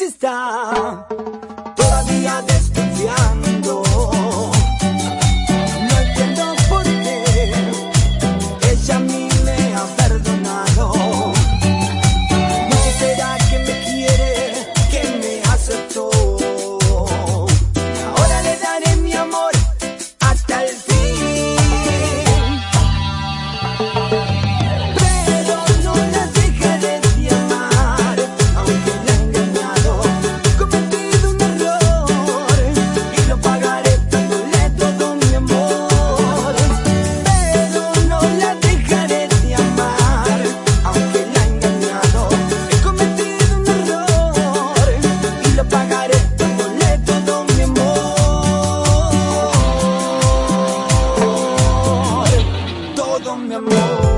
está todavía desconfiando. meu amor.